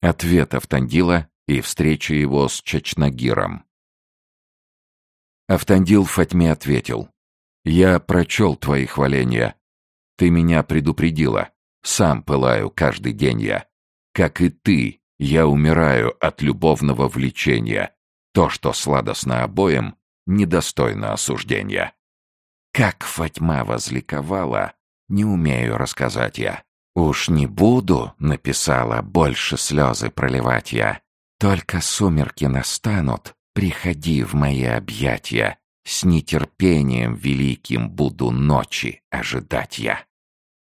Ответ Автандила и встреча его с Чачнагиром. Автандил Фатьме ответил. «Я прочел твои хваления. Ты меня предупредила. Сам пылаю каждый день я. Как и ты, я умираю от любовного влечения. То, что сладостно обоим, недостойно осуждения». Как Фатьма возликовала, не умею рассказать я. «Уж не буду», — написала, — «больше слезы проливать я. Только сумерки настанут, приходи в мои объятия. С нетерпением великим буду ночи ожидать я».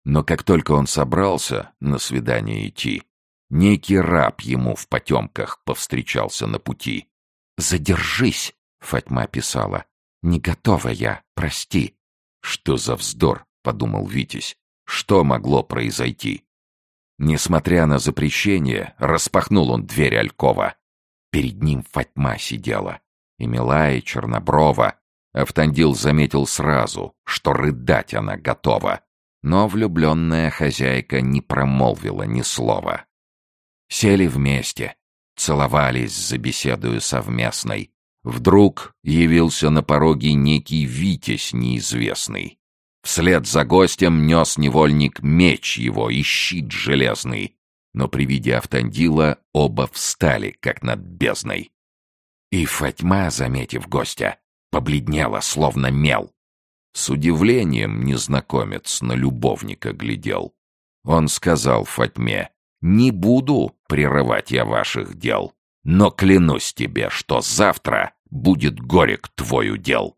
Но как только он собрался на свидание идти, некий раб ему в потемках повстречался на пути. «Задержись», — Фатьма писала, — «не готова я, прости». «Что за вздор?» — подумал Витязь. Что могло произойти? Несмотря на запрещение, распахнул он дверь Алькова. Перед ним Фатьма сидела. И милая, и черноброва. Автандил заметил сразу, что рыдать она готова. Но влюбленная хозяйка не промолвила ни слова. Сели вместе, целовались за беседою совместной. Вдруг явился на пороге некий Витязь неизвестный. Вслед за гостем нес невольник меч его и щит железный. Но при виде Автандила оба встали, как над бездной. И Фатьма, заметив гостя, побледнела, словно мел. С удивлением незнакомец на любовника глядел. Он сказал Фатьме, «Не буду прерывать я ваших дел, но клянусь тебе, что завтра будет горек твой удел.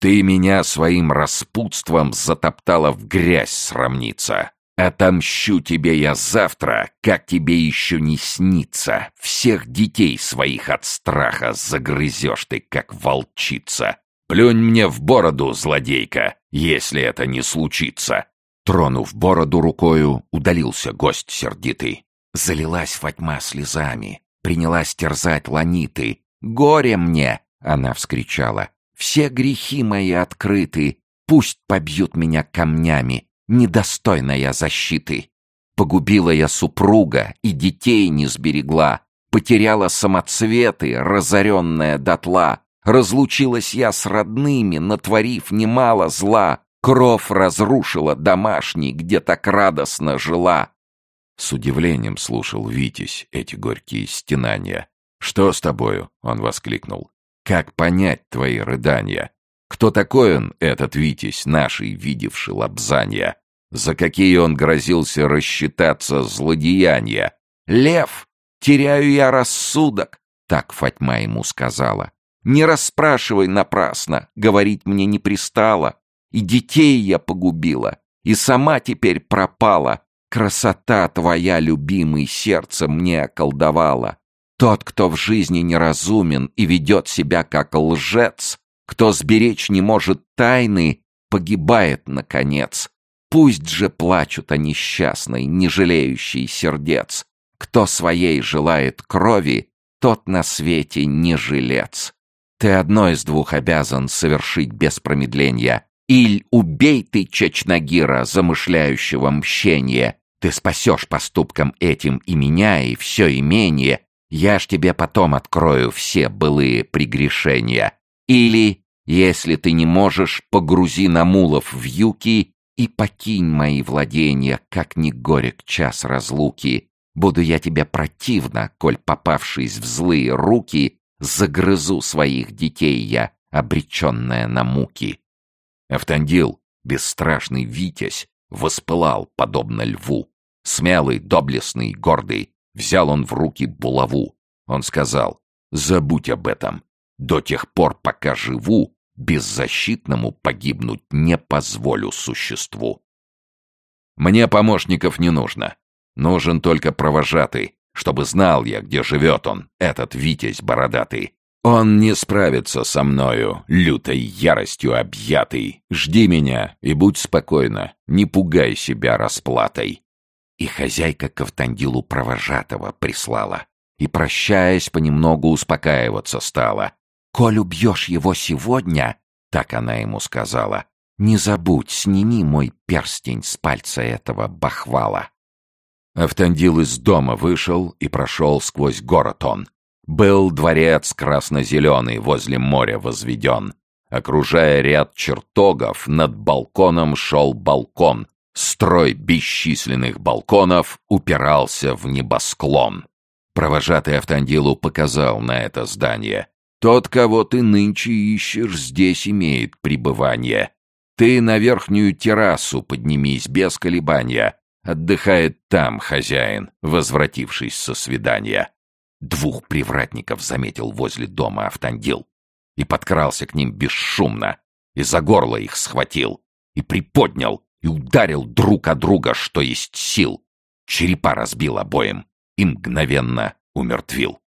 Ты меня своим распутством затоптала в грязь срамниться. Отомщу тебе я завтра, как тебе еще не снится. Всех детей своих от страха загрызешь ты, как волчица. Плюнь мне в бороду, злодейка, если это не случится. Тронув бороду рукою, удалился гость сердитый. Залилась Фатьма слезами, принялась терзать ланиты. «Горе мне!» — она вскричала. Все грехи мои открыты, пусть побьют меня камнями, недостойная защиты. Погубила я супруга и детей не сберегла, потеряла самоцветы, разоренная дотла. Разлучилась я с родными, натворив немало зла. Кровь разрушила домашний, где так радостно жила. С удивлением слушал Витязь эти горькие стенания. «Что с тобою?» — он воскликнул. Как понять твои рыдания? Кто такой он, этот Витязь, наший, видевший лобзанья? За какие он грозился рассчитаться злодеяния? «Лев, теряю я рассудок», — так Фатьма ему сказала. «Не расспрашивай напрасно, говорить мне не пристало. И детей я погубила, и сама теперь пропала. Красота твоя, любимый, сердце мне околдовала. Тот, кто в жизни неразумен и ведет себя как лжец, кто сберечь не может тайны, погибает, наконец. Пусть же плачут о несчастной, не жалеющей сердец. Кто своей желает крови, тот на свете не жилец. Ты одно из двух обязан совершить без промедления. Иль убей ты Чечнагира, замышляющего мщение. Ты спасешь поступком этим и меня, и все имение, я ж тебе потом открою все былые прегрешения. Или, если ты не можешь, погрузи на мулов в юки и покинь мои владения, как ни горек час разлуки. Буду я тебе противно, коль, попавшись в злые руки, загрызу своих детей я, обреченная на муки. Автандил, бесстрашный витязь, воспылал, подобно льву. Смелый, доблестный, гордый, Взял он в руки булаву. Он сказал, забудь об этом. До тех пор, пока живу, беззащитному погибнуть не позволю существу. Мне помощников не нужно. Нужен только провожатый, чтобы знал я, где живет он, этот Витязь бородатый. Он не справится со мною, лютой яростью объятый. Жди меня и будь спокойна, не пугай себя расплатой. И хозяйка Ковтандилу провожатого прислала. И, прощаясь, понемногу успокаиваться стала. «Коль убьешь его сегодня, — так она ему сказала, — не забудь, сними мой перстень с пальца этого бахвала». Автандил из дома вышел и прошел сквозь город он. Был дворец красно-зеленый возле моря возведен. Окружая ряд чертогов, над балконом шел балкон. Строй бесчисленных балконов упирался в небосклон. Провожатый Автандилу показал на это здание. «Тот, кого ты нынче ищешь, здесь имеет пребывание. Ты на верхнюю террасу поднимись без колебания. Отдыхает там хозяин, возвратившись со свидания». Двух привратников заметил возле дома Автандил и подкрался к ним бесшумно, и за горло их схватил, и приподнял, и ударил друг о друга, что есть сил. Черепа разбил обоим и мгновенно умертвил.